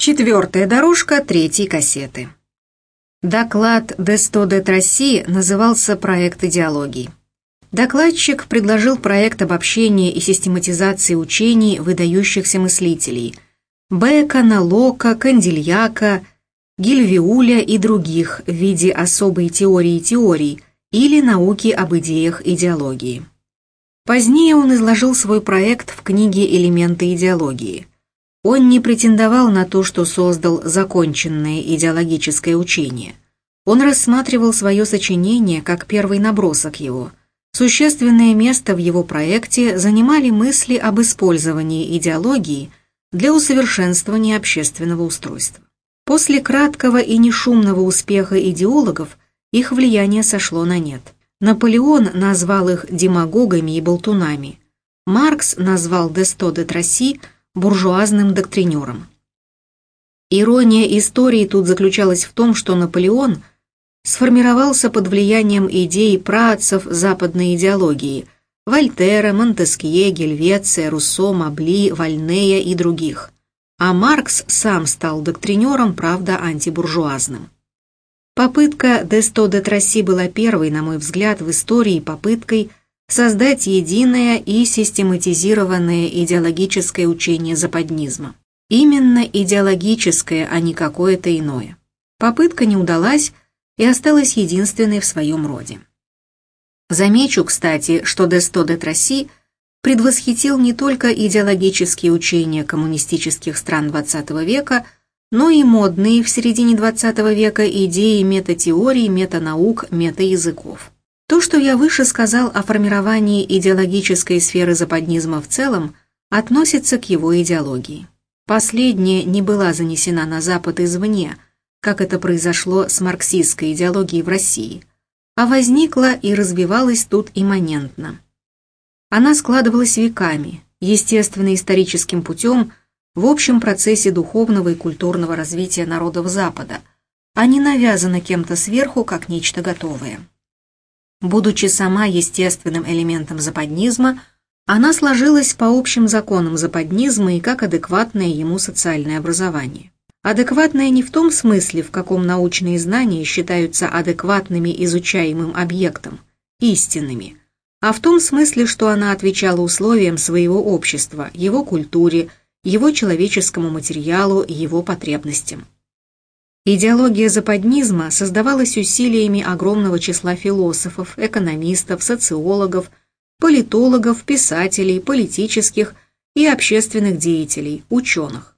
Четвертая дорожка третьей кассеты. Доклад «Десто де Трасси» назывался «Проект идеологии». Докладчик предложил проект обобщения и систематизации учений выдающихся мыслителей Бекона, Лока, Кандильяка, Гильвиуля и других в виде особой теории теорий или науки об идеях идеологии. Позднее он изложил свой проект в книге «Элементы идеологии». Он не претендовал на то, что создал законченное идеологическое учение. Он рассматривал свое сочинение как первый набросок его. Существенное место в его проекте занимали мысли об использовании идеологии для усовершенствования общественного устройства. После краткого и нешумного успеха идеологов их влияние сошло на нет. Наполеон назвал их демагогами и болтунами. Маркс назвал Десто де Тросси – буржуазным доктринером. Ирония истории тут заключалась в том, что Наполеон сформировался под влиянием идей працев западной идеологии Вольтера, Монтескье, Гельвеция, Руссо, Мабли, Вальнея и других, а Маркс сам стал доктринером, правда, антибуржуазным. Попытка Десто де Тросси была первой, на мой взгляд, в истории попыткой создать единое и систематизированное идеологическое учение западнизма. Именно идеологическое, а не какое-то иное. Попытка не удалась и осталась единственной в своем роде. Замечу, кстати, что Десто де Тросси предвосхитил не только идеологические учения коммунистических стран XX века, но и модные в середине XX века идеи метатеории, метанаук, метаязыков. То, что я выше сказал о формировании идеологической сферы западнизма в целом, относится к его идеологии. Последняя не была занесена на Запад извне, как это произошло с марксистской идеологией в России, а возникла и развивалась тут имманентно. Она складывалась веками, естественно-историческим путем, в общем процессе духовного и культурного развития народов Запада, а не навязана кем-то сверху как нечто готовое. Будучи сама естественным элементом западнизма, она сложилась по общим законам западнизма и как адекватное ему социальное образование. Адекватное не в том смысле, в каком научные знания считаются адекватными изучаемым объектом, истинными, а в том смысле, что она отвечала условиям своего общества, его культуре, его человеческому материалу, его потребностям. Идеология западнизма создавалась усилиями огромного числа философов, экономистов, социологов, политологов, писателей, политических и общественных деятелей, ученых.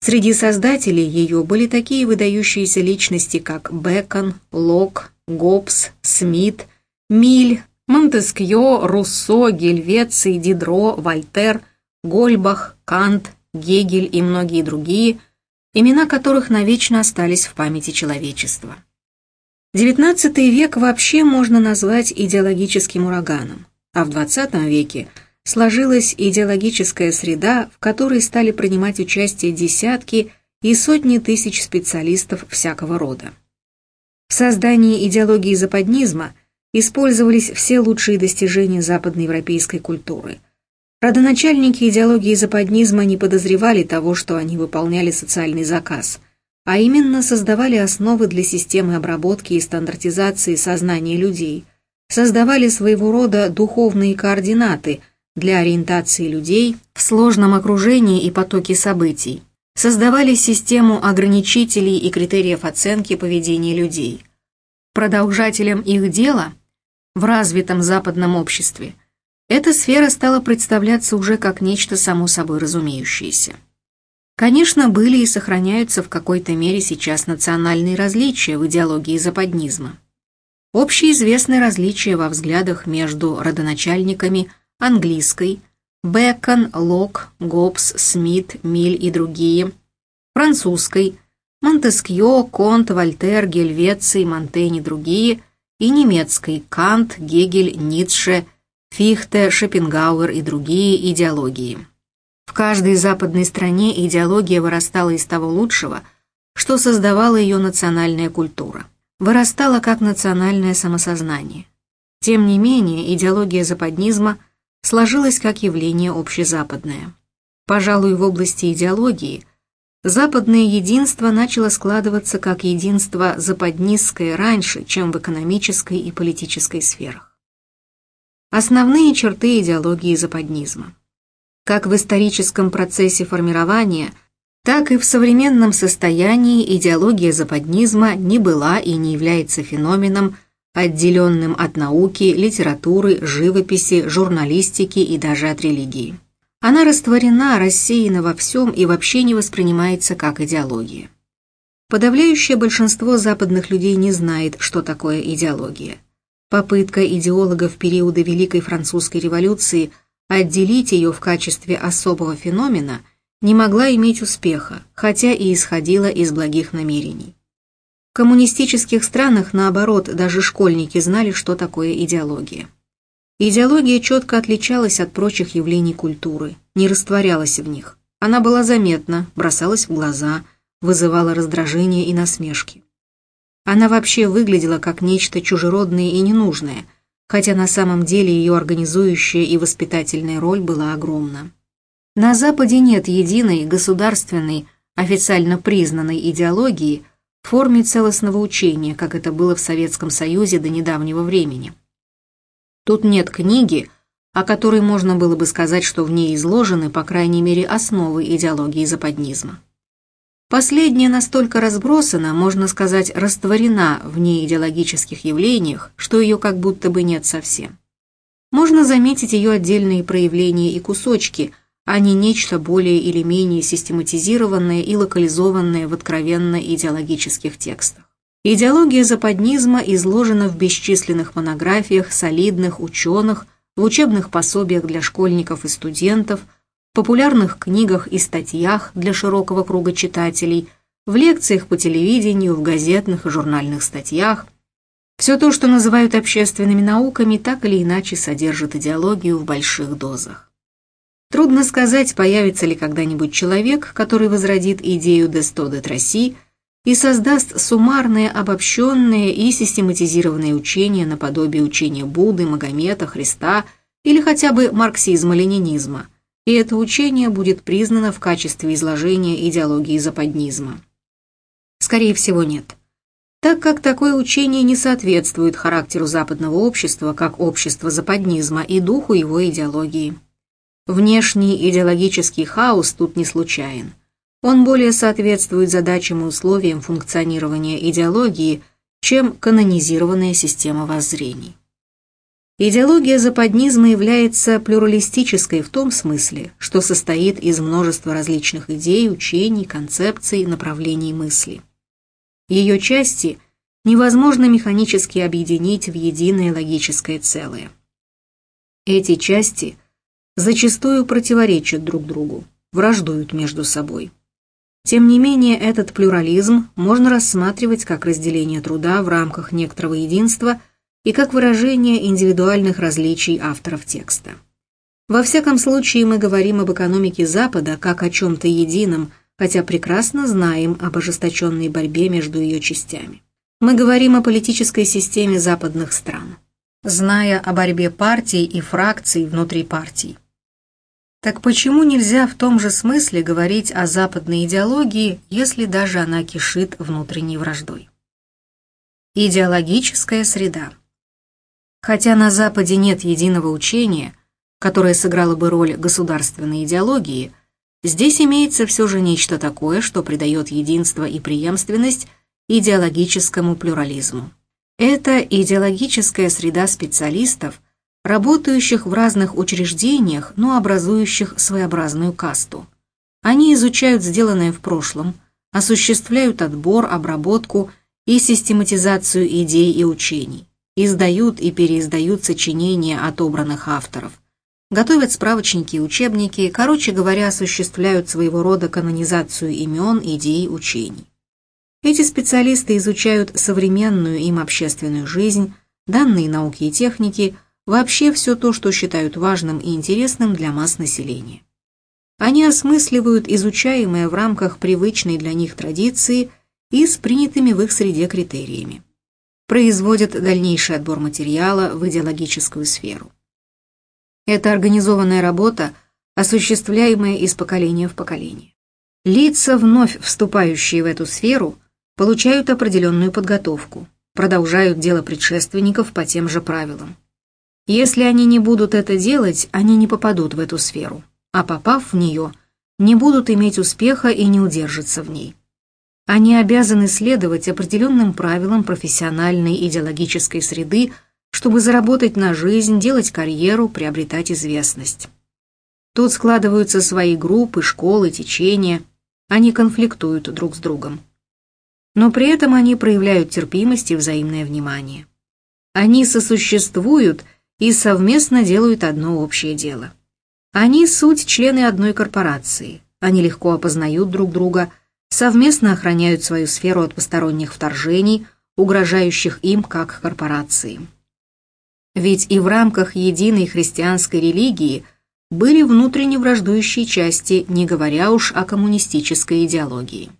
Среди создателей ее были такие выдающиеся личности, как Бекон, Лок, Гоббс, Смит, Миль, Монтескье, Руссо, Гельвеций, Дидро, Вольтер, Гольбах, Кант, Гегель и многие другие – имена которых навечно остались в памяти человечества. XIX век вообще можно назвать идеологическим ураганом, а в XX веке сложилась идеологическая среда, в которой стали принимать участие десятки и сотни тысяч специалистов всякого рода. В создании идеологии западнизма использовались все лучшие достижения западноевропейской культуры – Родоначальники идеологии западнизма не подозревали того, что они выполняли социальный заказ, а именно создавали основы для системы обработки и стандартизации сознания людей, создавали своего рода духовные координаты для ориентации людей в сложном окружении и потоке событий, создавали систему ограничителей и критериев оценки поведения людей. Продолжателем их дела в развитом западном обществе – эта сфера стала представляться уже как нечто само собой разумеющееся. Конечно, были и сохраняются в какой-то мере сейчас национальные различия в идеологии западнизма. Общеизвестны различия во взглядах между родоначальниками английской, Бекон, Лок, Гоббс, Смит, Миль и другие, французской, Монтескье, Конт, Вольтер, Гельвеций, Монтень и другие, и немецкой, Кант, Гегель, Ницше, Фихте, Шопенгауэр и другие идеологии. В каждой западной стране идеология вырастала из того лучшего, что создавала ее национальная культура. Вырастала как национальное самосознание. Тем не менее, идеология западнизма сложилась как явление общезападное. Пожалуй, в области идеологии Западное единство начало складываться как единство западнистское раньше, чем в экономической и политической сферах. Основные черты идеологии западнизма. Как в историческом процессе формирования, так и в современном состоянии идеология западнизма не была и не является феноменом, отделенным от науки, литературы, живописи, журналистики и даже от религии. Она растворена, рассеяна во всем и вообще не воспринимается как идеология. Подавляющее большинство западных людей не знает, что такое идеология. Попытка идеологов периода Великой Французской революции отделить ее в качестве особого феномена не могла иметь успеха, хотя и исходила из благих намерений. В коммунистических странах, наоборот, даже школьники знали, что такое идеология. Идеология четко отличалась от прочих явлений культуры, не растворялась в них. Она была заметна, бросалась в глаза, вызывала раздражение и насмешки. Она вообще выглядела как нечто чужеродное и ненужное, хотя на самом деле ее организующая и воспитательная роль была огромна. На Западе нет единой, государственной, официально признанной идеологии в форме целостного учения, как это было в Советском Союзе до недавнего времени. Тут нет книги, о которой можно было бы сказать, что в ней изложены, по крайней мере, основы идеологии западнизма. Последняя настолько разбросана, можно сказать, растворена в неидеологических явлениях, что ее как будто бы нет совсем. Можно заметить ее отдельные проявления и кусочки, а не нечто более или менее систематизированное и локализованное в откровенно идеологических текстах. Идеология западнизма изложена в бесчисленных монографиях солидных ученых, в учебных пособиях для школьников и студентов, популярных книгах и статьях для широкого круга читателей, в лекциях по телевидению, в газетных и журнальных статьях. Все то, что называют общественными науками, так или иначе содержит идеологию в больших дозах. Трудно сказать, появится ли когда-нибудь человек, который возродит идею Десто де Тросси, и создаст суммарное, обобщенное и систематизированное учение наподобие учения Будды, Магомета, Христа или хотя бы марксизма-ленинизма, и это учение будет признано в качестве изложения идеологии западнизма. Скорее всего, нет. Так как такое учение не соответствует характеру западного общества как общества западнизма и духу его идеологии. Внешний идеологический хаос тут не случайен – он более соответствует задачам и условиям функционирования идеологии, чем канонизированная система воззрений. Идеология западнизма является плюралистической в том смысле, что состоит из множества различных идей, учений, концепций, направлений мысли. Ее части невозможно механически объединить в единое логическое целое. Эти части зачастую противоречат друг другу, враждуют между собой. Тем не менее, этот плюрализм можно рассматривать как разделение труда в рамках некоторого единства и как выражение индивидуальных различий авторов текста. Во всяком случае, мы говорим об экономике Запада как о чем-то едином, хотя прекрасно знаем об ожесточенной борьбе между ее частями. Мы говорим о политической системе западных стран, зная о борьбе партий и фракций внутри партий. Так почему нельзя в том же смысле говорить о западной идеологии, если даже она кишит внутренней враждой? Идеологическая среда. Хотя на Западе нет единого учения, которое сыграло бы роль государственной идеологии, здесь имеется все же нечто такое, что придает единство и преемственность идеологическому плюрализму. Это идеологическая среда специалистов, работающих в разных учреждениях, но образующих своеобразную касту. Они изучают сделанное в прошлом, осуществляют отбор, обработку и систематизацию идей и учений, издают и переиздают сочинения отобранных авторов, готовят справочники и учебники, короче говоря, осуществляют своего рода канонизацию имен, идей, учений. Эти специалисты изучают современную им общественную жизнь, данные науки и техники, вообще все то, что считают важным и интересным для масс населения. Они осмысливают изучаемое в рамках привычной для них традиции и с принятыми в их среде критериями. Производят дальнейший отбор материала в идеологическую сферу. Это организованная работа, осуществляемая из поколения в поколение. Лица, вновь вступающие в эту сферу, получают определенную подготовку, продолжают дело предшественников по тем же правилам. Если они не будут это делать, они не попадут в эту сферу, а попав в нее, не будут иметь успеха и не удержатся в ней. Они обязаны следовать определенным правилам профессиональной идеологической среды, чтобы заработать на жизнь, делать карьеру, приобретать известность. Тут складываются свои группы, школы, течения, они конфликтуют друг с другом. Но при этом они проявляют терпимость и взаимное внимание. Они сосуществуют и совместно делают одно общее дело. Они суть члены одной корпорации, они легко опознают друг друга, совместно охраняют свою сферу от посторонних вторжений, угрожающих им как корпорации. Ведь и в рамках единой христианской религии были внутренне враждующие части, не говоря уж о коммунистической идеологии.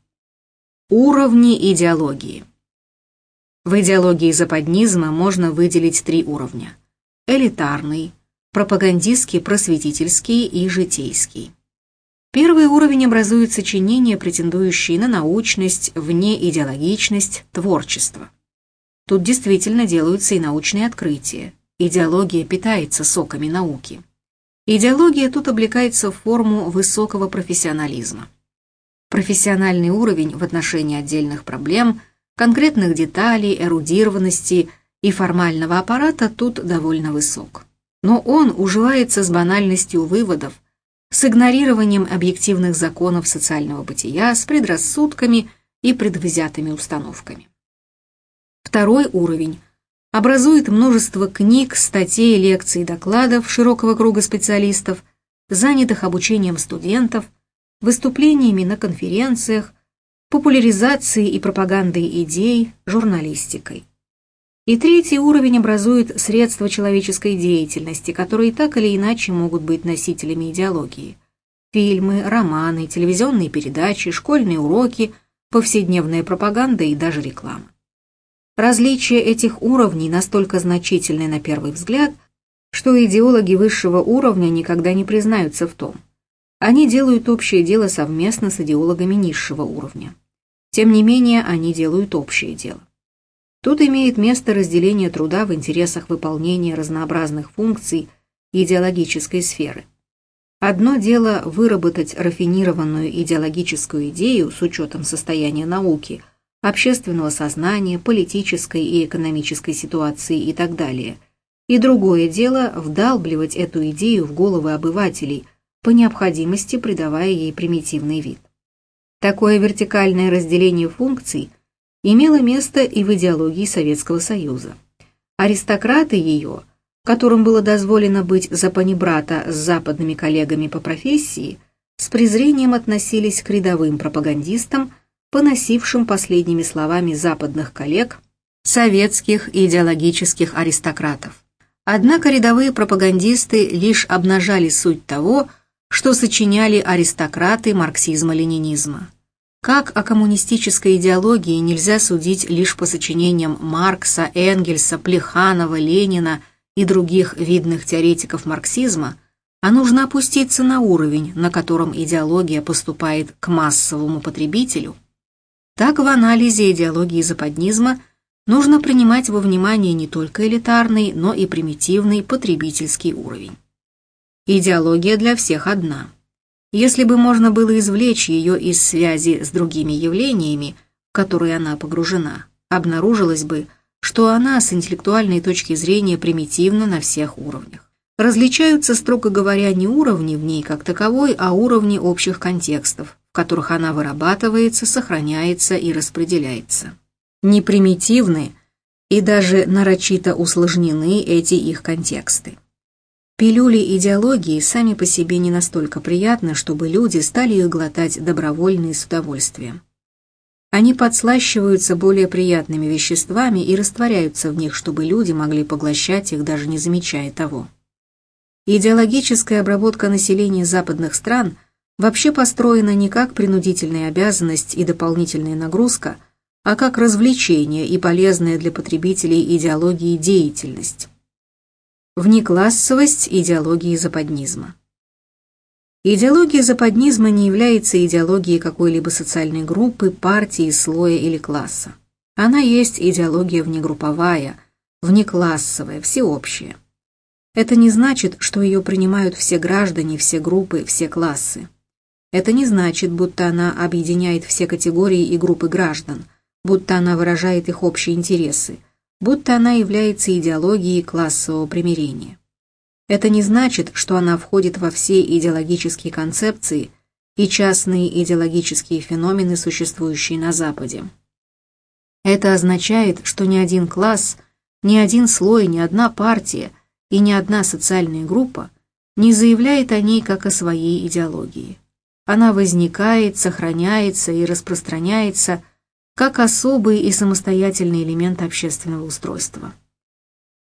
Уровни идеологии. В идеологии западнизма можно выделить три уровня – элитарный, пропагандистский, просветительский и житейский. Первый уровень образует сочинения, претендующие на научность, внеидеологичность, творчество. Тут действительно делаются и научные открытия. Идеология питается соками науки. Идеология тут облекается в форму высокого профессионализма. Профессиональный уровень в отношении отдельных проблем, конкретных деталей, эрудированности – и формального аппарата тут довольно высок. Но он уживается с банальностью выводов, с игнорированием объективных законов социального бытия, с предрассудками и предвзятыми установками. Второй уровень образует множество книг, статей, лекций докладов широкого круга специалистов, занятых обучением студентов, выступлениями на конференциях, популяризацией и пропагандой идей, журналистикой. И третий уровень образует средства человеческой деятельности, которые так или иначе могут быть носителями идеологии. Фильмы, романы, телевизионные передачи, школьные уроки, повседневная пропаганда и даже реклама. Различие этих уровней настолько значительны на первый взгляд, что идеологи высшего уровня никогда не признаются в том. Они делают общее дело совместно с идеологами низшего уровня. Тем не менее, они делают общее дело. Тут имеет место разделение труда в интересах выполнения разнообразных функций идеологической сферы. Одно дело выработать рафинированную идеологическую идею с учетом состояния науки, общественного сознания, политической и экономической ситуации и так далее. И другое дело вдалбливать эту идею в головы обывателей, по необходимости придавая ей примитивный вид. Такое вертикальное разделение функций – имело место и в идеологии Советского Союза. Аристократы ее, которым было дозволено быть за панибрата с западными коллегами по профессии, с презрением относились к рядовым пропагандистам, поносившим последними словами западных коллег советских идеологических аристократов. Однако рядовые пропагандисты лишь обнажали суть того, что сочиняли аристократы марксизма-ленинизма. Как о коммунистической идеологии нельзя судить лишь по сочинениям Маркса, Энгельса, Плеханова, Ленина и других видных теоретиков марксизма, а нужно опуститься на уровень, на котором идеология поступает к массовому потребителю, так в анализе идеологии западнизма нужно принимать во внимание не только элитарный, но и примитивный потребительский уровень. Идеология для всех одна – если бы можно было извлечь ее из связи с другими явлениями, в которые она погружена, обнаружилось бы, что она с интеллектуальной точки зрения примитивна на всех уровнях. Различаются, строго говоря, не уровни в ней как таковой, а уровни общих контекстов, в которых она вырабатывается, сохраняется и распределяется. Не примитивны и даже нарочито усложнены эти их контексты. Пилюли идеологии сами по себе не настолько приятны, чтобы люди стали их глотать добровольно и с удовольствием. Они подслащиваются более приятными веществами и растворяются в них, чтобы люди могли поглощать их, даже не замечая того. Идеологическая обработка населения западных стран вообще построена не как принудительная обязанность и дополнительная нагрузка, а как развлечение и полезная для потребителей идеологии деятельность внеклассовость идеологии западнизма. Идеология западнизма не является идеологией какой-либо социальной группы, партии, слоя или класса. Она есть идеология внегрупповая, внеклассовая, всеобщая. Это не значит, что ее принимают все граждане, все группы, все классы. Это не значит, будто она объединяет все категории и группы граждан, будто она выражает их общие интересы, будто она является идеологией классового примирения. Это не значит, что она входит во все идеологические концепции и частные идеологические феномены, существующие на Западе. Это означает, что ни один класс, ни один слой, ни одна партия и ни одна социальная группа не заявляет о ней как о своей идеологии. Она возникает, сохраняется и распространяется как особый и самостоятельный элемент общественного устройства.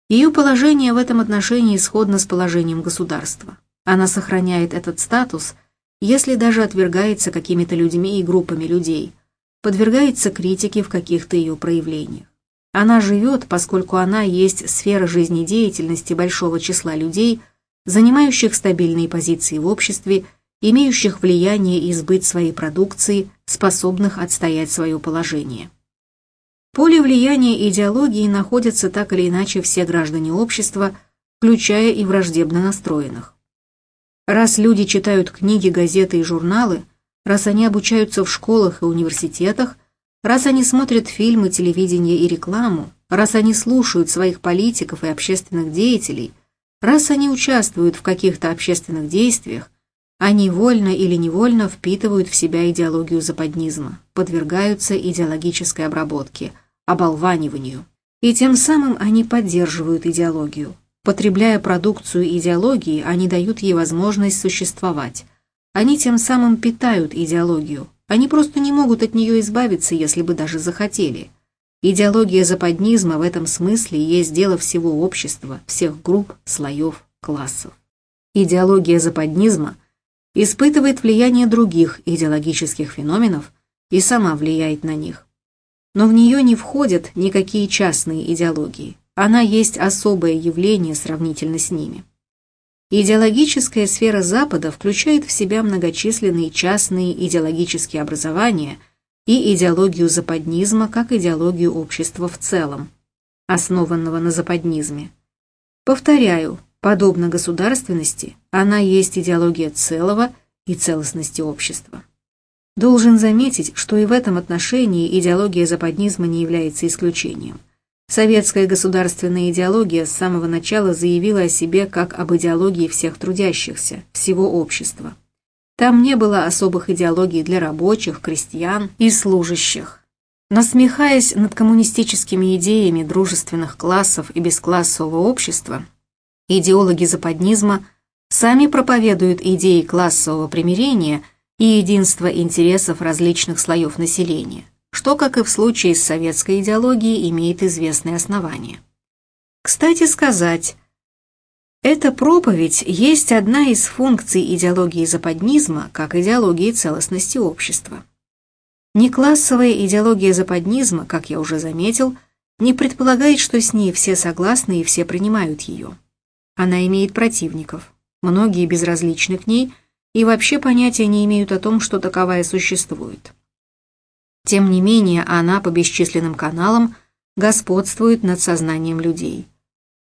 Ее положение в этом отношении сходно с положением государства. Она сохраняет этот статус, если даже отвергается какими-то людьми и группами людей, подвергается критике в каких-то ее проявлениях. Она живет, поскольку она есть сфера жизнедеятельности большого числа людей, занимающих стабильные позиции в обществе, имеющих влияние и сбыт своей продукции, способных отстоять свое положение поле влияния идеологии находятся так или иначе все граждане общества, включая и враждебно настроенных. Раз люди читают книги, газеты и журналы, раз они обучаются в школах и университетах, раз они смотрят фильмы, телевидение и рекламу, раз они слушают своих политиков и общественных деятелей, раз они участвуют в каких-то общественных действиях, они вольно или невольно впитывают в себя идеологию западнизма, подвергаются идеологической обработке – оболваниванию. И тем самым они поддерживают идеологию. Потребляя продукцию идеологии, они дают ей возможность существовать. Они тем самым питают идеологию. Они просто не могут от нее избавиться, если бы даже захотели. Идеология западнизма в этом смысле есть дело всего общества, всех групп, слоев, классов. Идеология западнизма испытывает влияние других идеологических феноменов и сама влияет на них но в нее не входят никакие частные идеологии. Она есть особое явление сравнительно с ними. Идеологическая сфера Запада включает в себя многочисленные частные идеологические образования и идеологию западнизма как идеологию общества в целом, основанного на западнизме. Повторяю, подобно государственности, она есть идеология целого и целостности общества. Должен заметить, что и в этом отношении идеология западнизма не является исключением. Советская государственная идеология с самого начала заявила о себе как об идеологии всех трудящихся, всего общества. Там не было особых идеологий для рабочих, крестьян и служащих. Насмехаясь над коммунистическими идеями дружественных классов и бесклассового общества, идеологи западнизма сами проповедуют идеи классового примирения – и единство интересов различных слоев населения, что, как и в случае с советской идеологией, имеет известные основания. Кстати сказать, эта проповедь есть одна из функций идеологии западнизма, как идеологии целостности общества. Неклассовая идеология западнизма, как я уже заметил, не предполагает, что с ней все согласны и все принимают ее. Она имеет противников, многие безразличны к ней – и вообще понятия не имеют о том, что таковая существует. Тем не менее, она по бесчисленным каналам господствует над сознанием людей.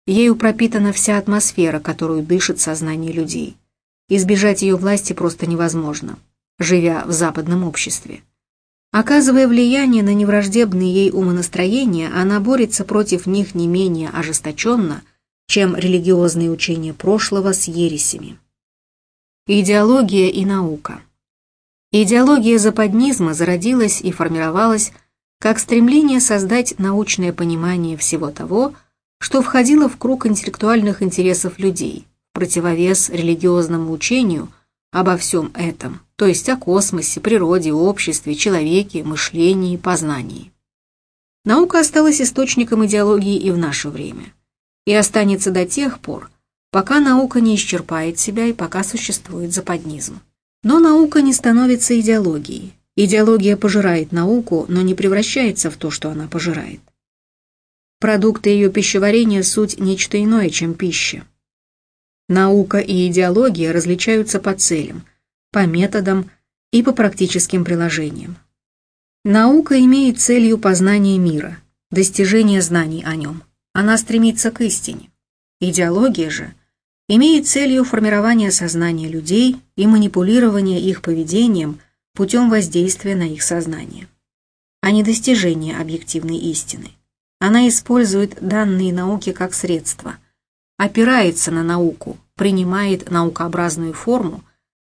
Ею пропитана вся атмосфера, которую дышит сознание людей. Избежать ее власти просто невозможно, живя в западном обществе. Оказывая влияние на невраждебные ей умонастроения, она борется против них не менее ожесточенно, чем религиозные учения прошлого с ересями. Идеология и наука. Идеология западнизма зародилась и формировалась как стремление создать научное понимание всего того, что входило в круг интеллектуальных интересов людей, противовес религиозному учению обо всем этом, то есть о космосе, природе, обществе, человеке, мышлении, познании. Наука осталась источником идеологии и в наше время, и останется до тех пор, пока наука не исчерпает себя и пока существует западнизм. Но наука не становится идеологией. Идеология пожирает науку, но не превращается в то, что она пожирает. Продукты ее пищеварения – суть нечто иное, чем пища. Наука и идеология различаются по целям, по методам и по практическим приложениям. Наука имеет целью познание мира, достижение знаний о нем. Она стремится к истине. Идеология же имеет целью формирование сознания людей и манипулирование их поведением путем воздействия на их сознание, а не достижение объективной истины. Она использует данные науки как средство, опирается на науку, принимает наукообразную форму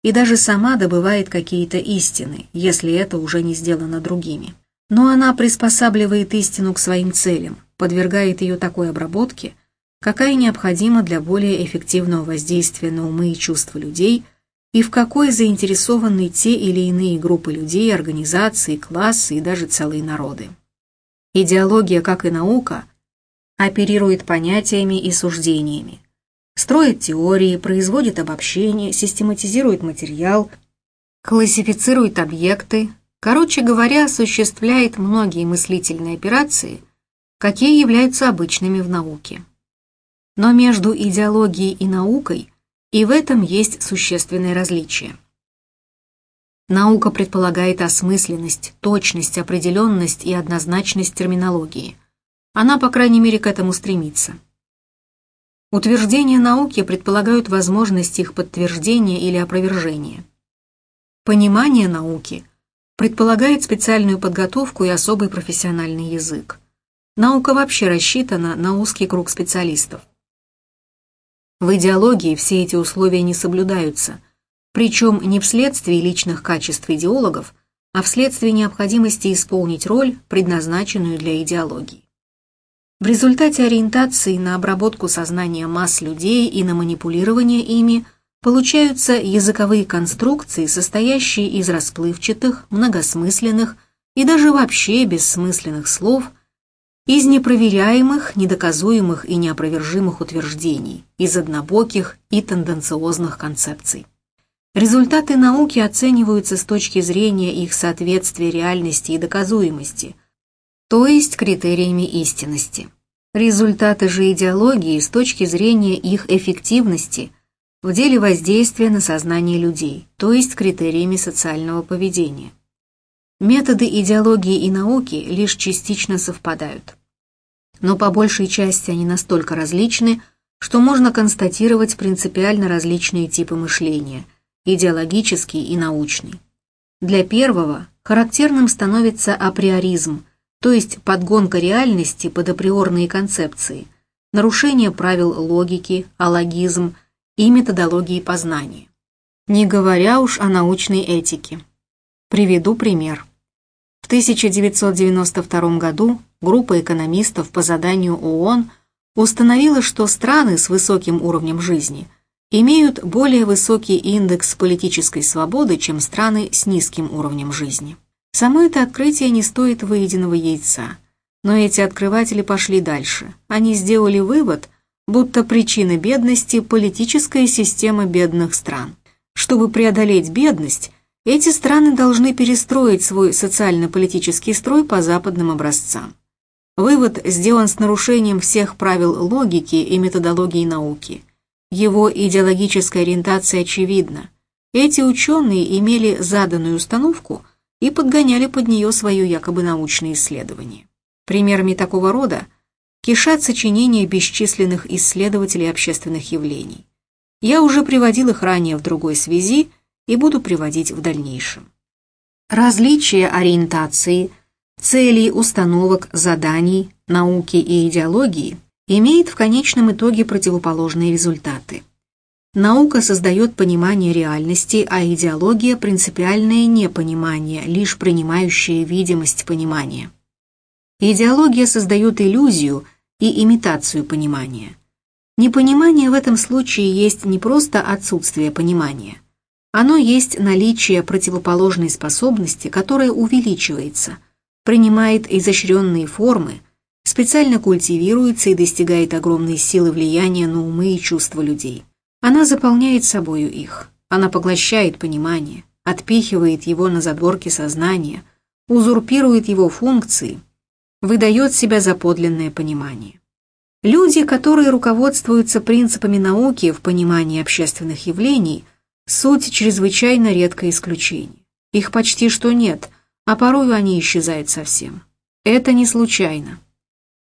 и даже сама добывает какие-то истины, если это уже не сделано другими. Но она приспосабливает истину к своим целям, подвергает ее такой обработке, какая необходима для более эффективного воздействия на умы и чувства людей и в какой заинтересованы те или иные группы людей, организации, классы и даже целые народы. Идеология, как и наука, оперирует понятиями и суждениями, строит теории, производит обобщения, систематизирует материал, классифицирует объекты, короче говоря, осуществляет многие мыслительные операции, какие являются обычными в науке. Но между идеологией и наукой и в этом есть существенное различие. Наука предполагает осмысленность, точность, определенность и однозначность терминологии. Она, по крайней мере, к этому стремится. Утверждения науки предполагают возможность их подтверждения или опровержения. Понимание науки предполагает специальную подготовку и особый профессиональный язык. Наука вообще рассчитана на узкий круг специалистов. В идеологии все эти условия не соблюдаются – причем не вследствие личных качеств идеологов, а вследствие необходимости исполнить роль, предназначенную для идеологии. В результате ориентации на обработку сознания масс людей и на манипулирование ими получаются языковые конструкции, состоящие из расплывчатых, многосмысленных и даже вообще бессмысленных слов, из непроверяемых, недоказуемых и неопровержимых утверждений, из однобоких и тенденциозных концепций. Результаты науки оцениваются с точки зрения их соответствия реальности и доказуемости, то есть критериями истинности. Результаты же идеологии с точки зрения их эффективности в деле воздействия на сознание людей, то есть критериями социального поведения. Методы идеологии и науки лишь частично совпадают. Но по большей части они настолько различны, что можно констатировать принципиально различные типы мышления – идеологический и научный. Для первого характерным становится априоризм, то есть подгонка реальности под априорные концепции, нарушение правил логики, алогизм и методологии познания. Не говоря уж о научной этике. Приведу пример. В 1992 году группа экономистов по заданию ООН установила, что страны с высоким уровнем жизни – имеют более высокий индекс политической свободы, чем страны с низким уровнем жизни. Само это открытие не стоит выеденного яйца. Но эти открыватели пошли дальше. Они сделали вывод, будто причина бедности – политическая система бедных стран. Чтобы преодолеть бедность, эти страны должны перестроить свой социально-политический строй по западным образцам. Вывод сделан с нарушением всех правил логики и методологии науки – его идеологическая ориентация очевидна. Эти ученые имели заданную установку и подгоняли под нее свое якобы научное исследование. Примерами такого рода кишат сочинения бесчисленных исследователей общественных явлений. Я уже приводил их ранее в другой связи и буду приводить в дальнейшем. Различие ориентации, целей, установок, заданий, науки и идеологии – имеет в конечном итоге противоположные результаты. Наука создает понимание реальности, а идеология – принципиальное непонимание, лишь принимающее видимость понимания. Идеология создает иллюзию и имитацию понимания. Непонимание в этом случае есть не просто отсутствие понимания. Оно есть наличие противоположной способности, которая увеличивается, принимает изощренные формы – специально культивируется и достигает огромной силы влияния на умы и чувства людей. Она заполняет собою их, она поглощает понимание, отпихивает его на задворки сознания, узурпирует его функции, выдает себя за подлинное понимание. Люди, которые руководствуются принципами науки в понимании общественных явлений, суть чрезвычайно редкое исключение. Их почти что нет, а порою они исчезают совсем. Это не случайно.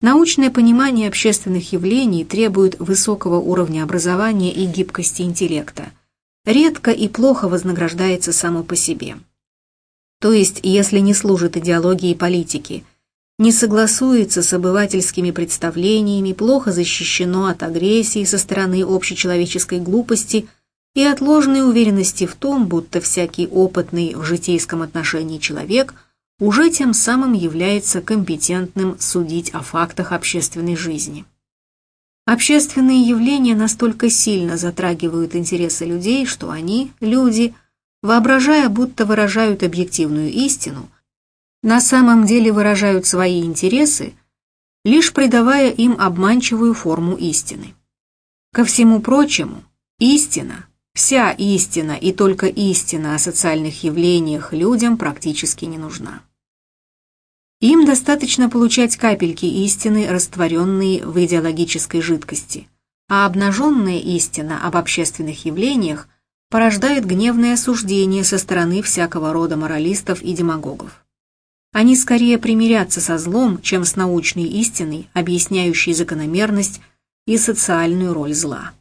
Научное понимание общественных явлений требует высокого уровня образования и гибкости интеллекта. Редко и плохо вознаграждается само по себе. То есть, если не служит идеологии политики, не согласуется с обывательскими представлениями, плохо защищено от агрессии со стороны общечеловеческой глупости и от ложной уверенности в том, будто всякий опытный в житейском отношении человек – уже тем самым является компетентным судить о фактах общественной жизни. Общественные явления настолько сильно затрагивают интересы людей, что они, люди, воображая, будто выражают объективную истину, на самом деле выражают свои интересы, лишь придавая им обманчивую форму истины. Ко всему прочему, истина, вся истина и только истина о социальных явлениях людям практически не нужна. Им достаточно получать капельки истины, растворенные в идеологической жидкости, а обнаженная истина об общественных явлениях порождает гневное осуждение со стороны всякого рода моралистов и демагогов. Они скорее примирятся со злом, чем с научной истиной, объясняющей закономерность и социальную роль зла.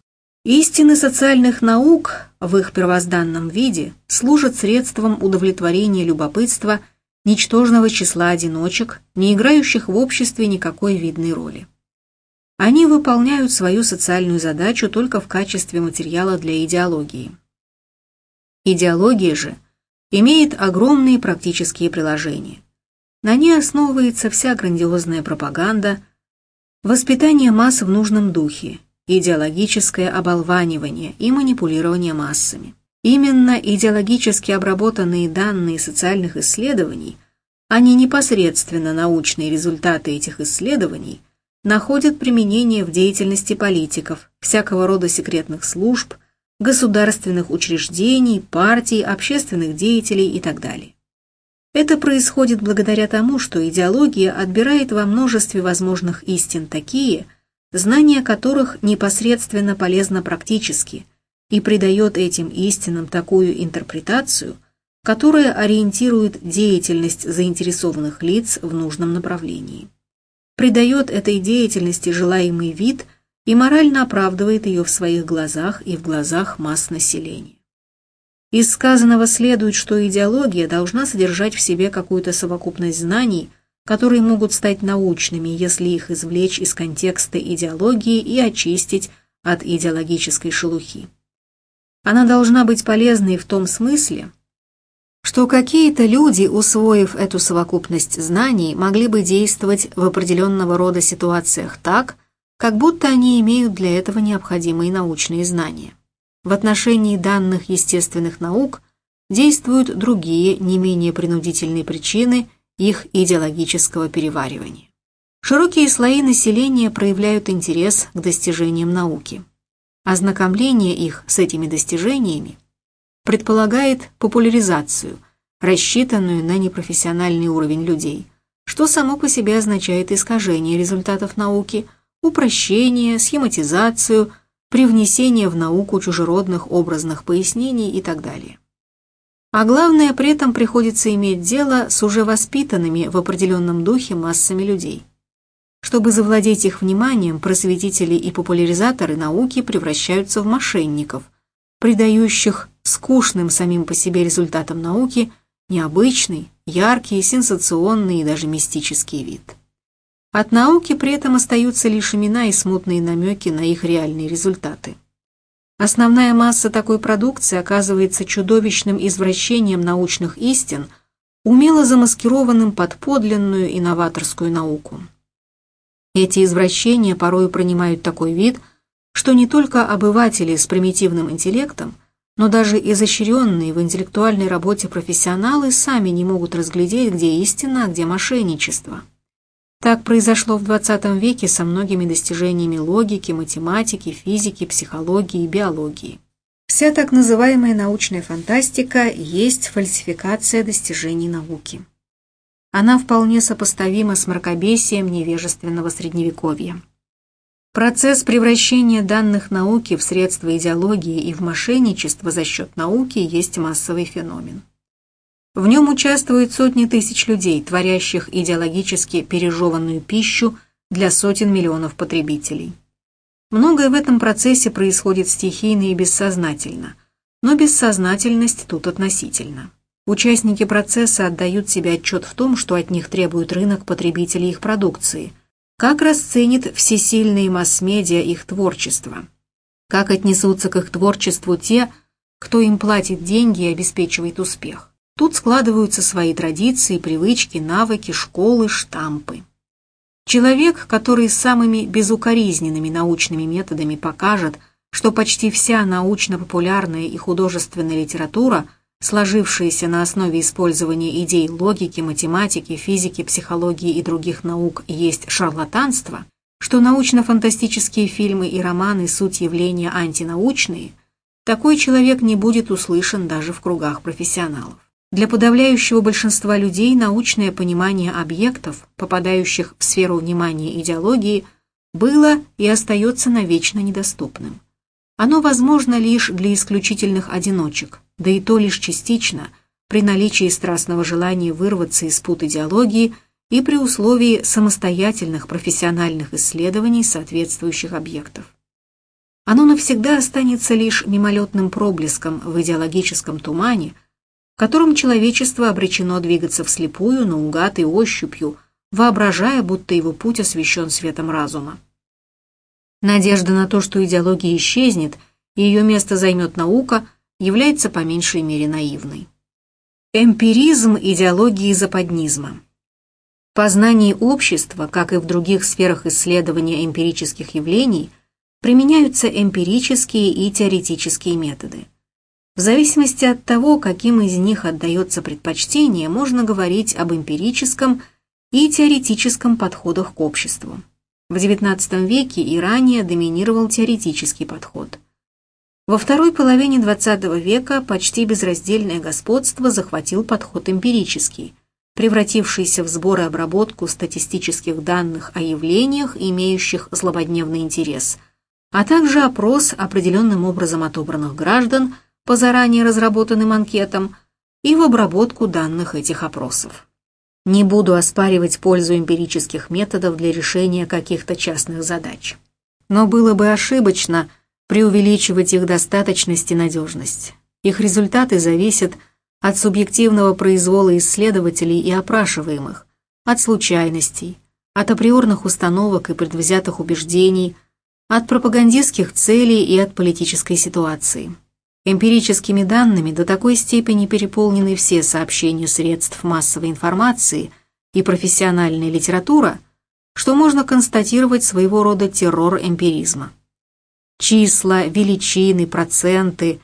Истины социальных наук в их первозданном виде служат средством удовлетворения любопытства – ничтожного числа одиночек, не играющих в обществе никакой видной роли. Они выполняют свою социальную задачу только в качестве материала для идеологии. Идеология же имеет огромные практические приложения. На ней основывается вся грандиозная пропаганда, воспитание масс в нужном духе, идеологическое оболванивание и манипулирование массами. Именно идеологически обработанные данные социальных исследований, а не непосредственно научные результаты этих исследований, находят применение в деятельности политиков, всякого рода секретных служб, государственных учреждений, партий, общественных деятелей и так далее. Это происходит благодаря тому, что идеология отбирает во множестве возможных истин такие, знания которых непосредственно полезно практически – и придает этим истинам такую интерпретацию, которая ориентирует деятельность заинтересованных лиц в нужном направлении. Придает этой деятельности желаемый вид и морально оправдывает ее в своих глазах и в глазах масс населения. Из сказанного следует, что идеология должна содержать в себе какую-то совокупность знаний, которые могут стать научными, если их извлечь из контекста идеологии и очистить от идеологической шелухи. Она должна быть полезной в том смысле, что какие-то люди, усвоив эту совокупность знаний, могли бы действовать в определенного рода ситуациях так, как будто они имеют для этого необходимые научные знания. В отношении данных естественных наук действуют другие, не менее принудительные причины их идеологического переваривания. Широкие слои населения проявляют интерес к достижениям науки. Ознакомление их с этими достижениями предполагает популяризацию, рассчитанную на непрофессиональный уровень людей, что само по себе означает искажение результатов науки, упрощение, схематизацию, привнесение в науку чужеродных образных пояснений и так далее. А главное, при этом приходится иметь дело с уже воспитанными в определенном духе массами людей – чтобы завладеть их вниманием, просветители и популяризаторы науки превращаются в мошенников, придающих скучным самим по себе результатам науки необычный, яркий, сенсационный и даже мистический вид. От науки при этом остаются лишь имена и смутные намеки на их реальные результаты. Основная масса такой продукции оказывается чудовищным извращением научных истин, умело замаскированным под подлинную инноваторскую науку. Эти извращения порою принимают такой вид, что не только обыватели с примитивным интеллектом, но даже изощренные в интеллектуальной работе профессионалы сами не могут разглядеть, где истина, а где мошенничество. Так произошло в XX веке со многими достижениями логики, математики, физики, психологии и биологии. Вся так называемая научная фантастика есть фальсификация достижений науки. Она вполне сопоставима с мракобесием невежественного средневековья. Процесс превращения данных науки в средства идеологии и в мошенничество за счет науки есть массовый феномен. В нем участвуют сотни тысяч людей, творящих идеологически пережеванную пищу для сотен миллионов потребителей. Многое в этом процессе происходит стихийно и бессознательно, но бессознательность тут относительно. Участники процесса отдают себе отчет в том, что от них требует рынок потребителей их продукции – как расценит всесильные масс-медиа их творчество? Как отнесутся к их творчеству те, кто им платит деньги и обеспечивает успех? Тут складываются свои традиции, привычки, навыки, школы, штампы. Человек, который самыми безукоризненными научными методами покажет, что почти вся научно-популярная и художественная литература – сложившиеся на основе использования идей логики, математики, физики, психологии и других наук, есть шарлатанство, что научно-фантастические фильмы и романы – суть явления антинаучные, такой человек не будет услышан даже в кругах профессионалов. Для подавляющего большинства людей научное понимание объектов, попадающих в сферу внимания идеологии, было и остается навечно недоступным. Оно возможно лишь для исключительных одиночек, да и то лишь частично, при наличии страстного желания вырваться из пут идеологии и при условии самостоятельных профессиональных исследований соответствующих объектов. Оно навсегда останется лишь мимолетным проблеском в идеологическом тумане, в котором человечество обречено двигаться вслепую, наугад и ощупью, воображая, будто его путь освещен светом разума. Надежда на то, что идеология исчезнет и ее место займет наука, является по меньшей мере наивной. Эмпиризм идеологии западнизма. В познании общества, как и в других сферах исследования эмпирических явлений, применяются эмпирические и теоретические методы. В зависимости от того, каким из них отдается предпочтение, можно говорить об эмпирическом и теоретическом подходах к обществу. В XIX веке и ранее доминировал теоретический подход. Во второй половине XX века почти безраздельное господство захватил подход эмпирический, превратившийся в сбор и обработку статистических данных о явлениях, имеющих злободневный интерес, а также опрос определенным образом отобранных граждан по заранее разработанным анкетам и в обработку данных этих опросов. Не буду оспаривать пользу эмпирических методов для решения каких-то частных задач. Но было бы ошибочно преувеличивать их достаточность и надежность. Их результаты зависят от субъективного произвола исследователей и опрашиваемых, от случайностей, от априорных установок и предвзятых убеждений, от пропагандистских целей и от политической ситуации. Эмпирическими данными до такой степени переполнены все сообщения средств массовой информации и профессиональная литература, что можно констатировать своего рода террор эмпиризма. Числа, величины, проценты,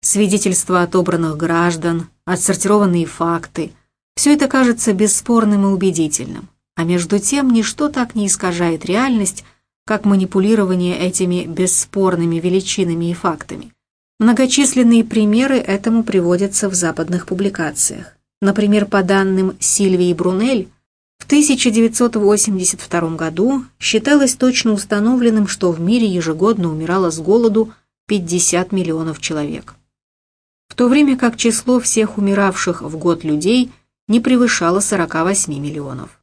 свидетельства отобранных граждан, отсортированные факты – все это кажется бесспорным и убедительным, а между тем ничто так не искажает реальность, как манипулирование этими бесспорными величинами и фактами. Многочисленные примеры этому приводятся в западных публикациях. Например, по данным Сильвии Брунель, в 1982 году считалось точно установленным, что в мире ежегодно умирало с голоду 50 миллионов человек. В то время как число всех умиравших в год людей не превышало 48 миллионов.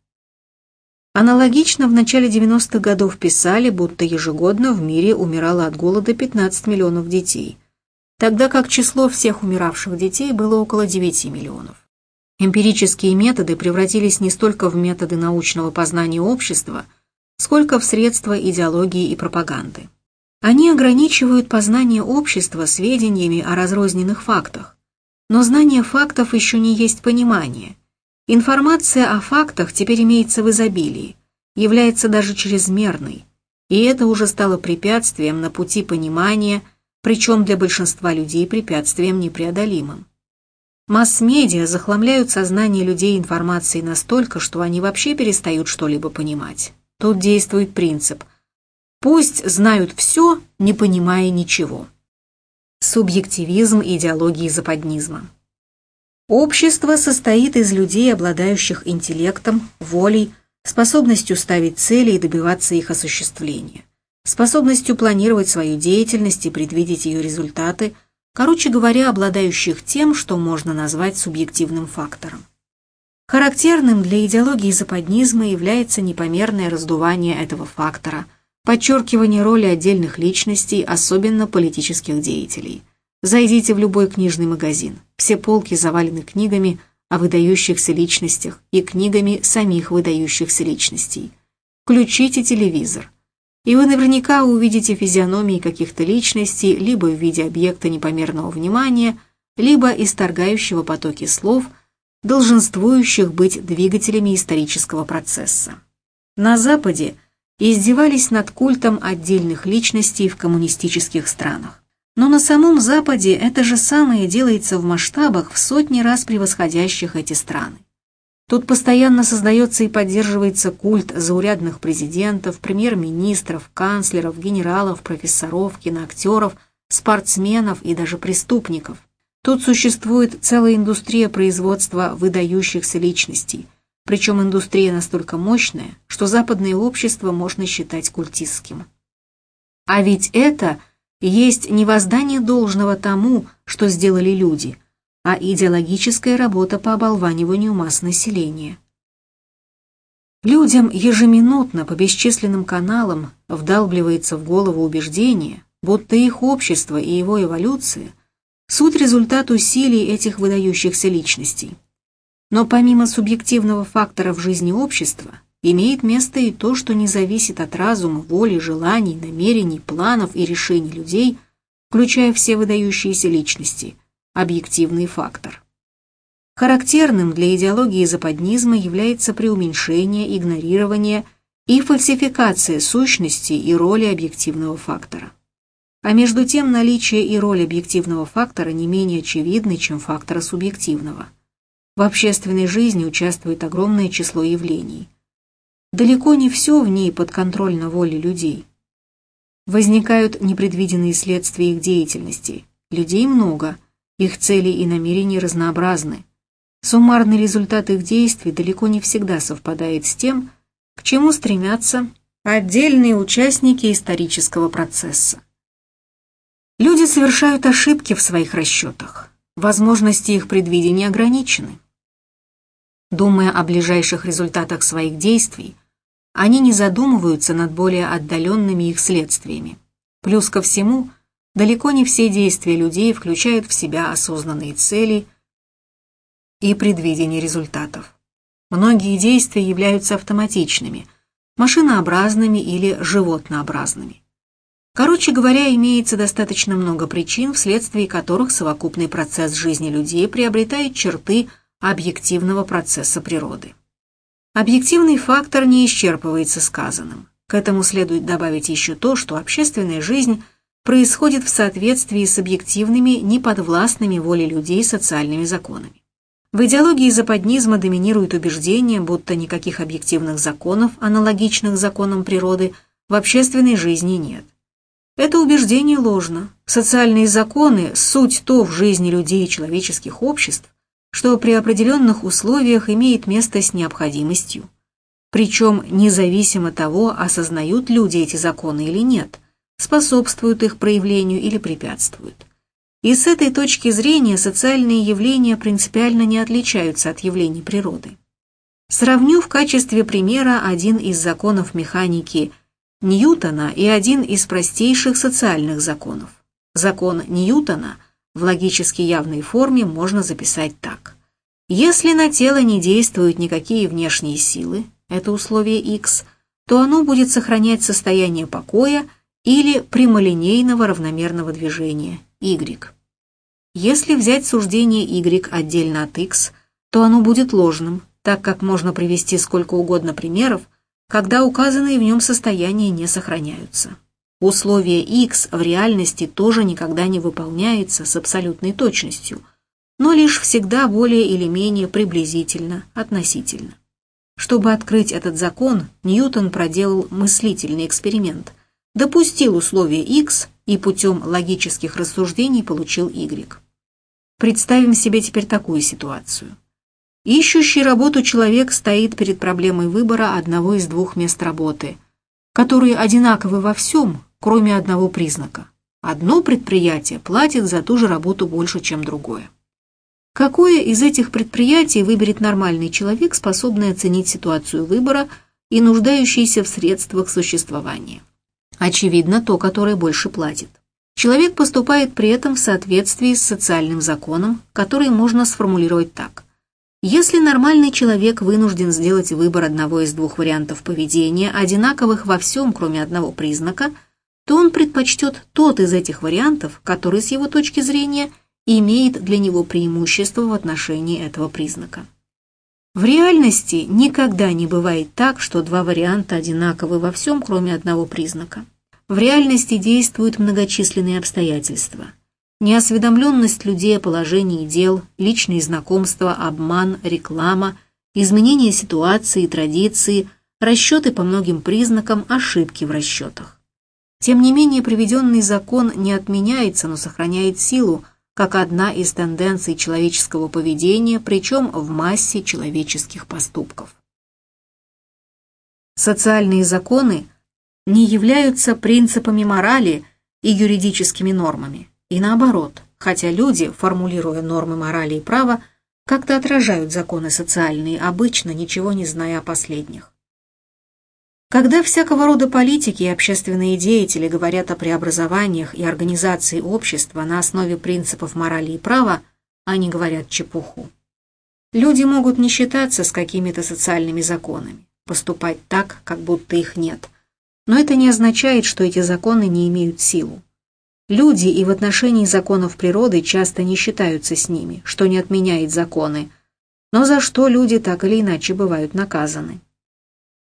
Аналогично в начале 90-х годов писали, будто ежегодно в мире умирало от голода 15 миллионов детей – тогда как число всех умиравших детей было около 9 миллионов. Эмпирические методы превратились не столько в методы научного познания общества, сколько в средства идеологии и пропаганды. Они ограничивают познание общества сведениями о разрозненных фактах. Но знание фактов еще не есть понимание. Информация о фактах теперь имеется в изобилии, является даже чрезмерной, и это уже стало препятствием на пути понимания – причем для большинства людей препятствием непреодолимым. Масс-медиа захламляют сознание людей информацией настолько, что они вообще перестают что-либо понимать. Тут действует принцип «пусть знают все, не понимая ничего». Субъективизм идеологии западнизма. Общество состоит из людей, обладающих интеллектом, волей, способностью ставить цели и добиваться их осуществления. Способностью планировать свою деятельность и предвидеть ее результаты, короче говоря, обладающих тем, что можно назвать субъективным фактором. Характерным для идеологии западнизма является непомерное раздувание этого фактора, подчеркивание роли отдельных личностей, особенно политических деятелей. Зайдите в любой книжный магазин, все полки завалены книгами о выдающихся личностях и книгами самих выдающихся личностей. Включите телевизор, и вы наверняка увидите физиономии каких-то личностей либо в виде объекта непомерного внимания, либо исторгающего потоки слов – долженствующих быть двигателями исторического процесса. На Западе издевались над культом отдельных личностей в коммунистических странах. Но на самом Западе это же самое делается в масштабах в сотни раз превосходящих эти страны. Тут постоянно создается и поддерживается культ заурядных президентов, премьер-министров, канцлеров, генералов, профессоров, киноактеров, спортсменов и даже преступников – Тут существует целая индустрия производства выдающихся личностей, причем индустрия настолько мощная, что западное общество можно считать культистским. А ведь это есть не воздание должного тому, что сделали люди, а идеологическая работа по оболваниванию масс населения. Людям ежеминутно по бесчисленным каналам вдалбливается в голову убеждение, будто их общество и его эволюция – Суть – результат усилий этих выдающихся личностей. Но помимо субъективного фактора в жизни общества, имеет место и то, что не зависит от разума, воли, желаний, намерений, планов и решений людей, включая все выдающиеся личности – объективный фактор. Характерным для идеологии западнизма является преуменьшение, игнорирование и фальсификация сущности и роли объективного фактора. А между тем наличие и роль объективного фактора не менее очевидны, чем фактора субъективного. В общественной жизни участвует огромное число явлений. Далеко не все в ней подконтрольно воле людей. Возникают непредвиденные следствия их деятельности. Людей много, их цели и намерения разнообразны. Суммарный результат их действий далеко не всегда совпадает с тем, к чему стремятся отдельные участники исторического процесса. Люди совершают ошибки в своих расчетах. Возможности их предвидения ограничены. Думая о ближайших результатах своих действий, они не задумываются над более отдаленными их следствиями. Плюс ко всему, далеко не все действия людей включают в себя осознанные цели и предвидение результатов. Многие действия являются автоматичными, машинообразными или животнообразными. Короче говоря, имеется достаточно много причин, вследствие которых совокупный процесс жизни людей приобретает черты объективного процесса природы. Объективный фактор не исчерпывается сказанным. К этому следует добавить еще то, что общественная жизнь происходит в соответствии с объективными, неподвластными воле людей социальными законами. В идеологии западнизма доминирует убеждение, будто никаких объективных законов, аналогичных законам природы, в общественной жизни нет. Это убеждение ложно. Социальные законы – суть то в жизни людей и человеческих обществ, что при определенных условиях имеет место с необходимостью. Причем независимо того, осознают люди эти законы или нет, способствуют их проявлению или препятствуют. И с этой точки зрения социальные явления принципиально не отличаются от явлений природы. Сравню в качестве примера один из законов механики – Ньютона и один из простейших социальных законов. Закон Ньютона в логически явной форме можно записать так. Если на тело не действуют никакие внешние силы, это условие X, то оно будет сохранять состояние покоя или прямолинейного равномерного движения Y. Если взять суждение Y отдельно от X, то оно будет ложным, так как можно привести сколько угодно примеров, когда указанные в нем состояния не сохраняются. Условие X в реальности тоже никогда не выполняется с абсолютной точностью, но лишь всегда более или менее приблизительно, относительно. Чтобы открыть этот закон, Ньютон проделал мыслительный эксперимент, допустил условие X и путем логических рассуждений получил Y. Представим себе теперь такую ситуацию. Ищущий работу человек стоит перед проблемой выбора одного из двух мест работы. которые одинаковы во всем, кроме одного признака. Одно предприятие платит за ту же работу больше, чем другое. Какое из этих предприятий выберет нормальный человек, способный оценить ситуацию выбора и нуждающийся в средствах существования? Очевидно, то, которое больше платит. Человек поступает при этом в соответствии с социальным законом, который можно сформулировать так. Если нормальный человек вынужден сделать выбор одного из двух вариантов поведения, одинаковых во всем, кроме одного признака – то он предпочтет тот из этих вариантов, который с его точки зрения имеет для него преимущество в отношении этого признака. В реальности никогда не бывает так, что два варианта одинаковы во всем, кроме одного признака. В реальности действуют многочисленные обстоятельства. Неосведомленность людей о положении дел, личные знакомства, обман, реклама, изменение ситуации и традиции, расчеты по многим признакам, ошибки в расчетах. Тем не менее, приведенный закон не отменяется, но сохраняет силу, как одна из тенденций человеческого поведения, причем в массе человеческих поступков. Социальные законы не являются принципами морали и юридическими нормами, и наоборот, хотя люди, формулируя нормы морали и права, как-то отражают законы социальные, обычно ничего не зная о последних. Когда всякого рода политики и общественные деятели говорят о преобразованиях и организации общества на основе принципов морали и права, они говорят чепуху. Люди могут не считаться с какими-то социальными законами, поступать так, как будто их нет. Но это не означает, что эти законы не имеют силу. Люди и в отношении законов природы часто не считаются с ними, что не отменяет законы, но за что люди так или иначе бывают наказаны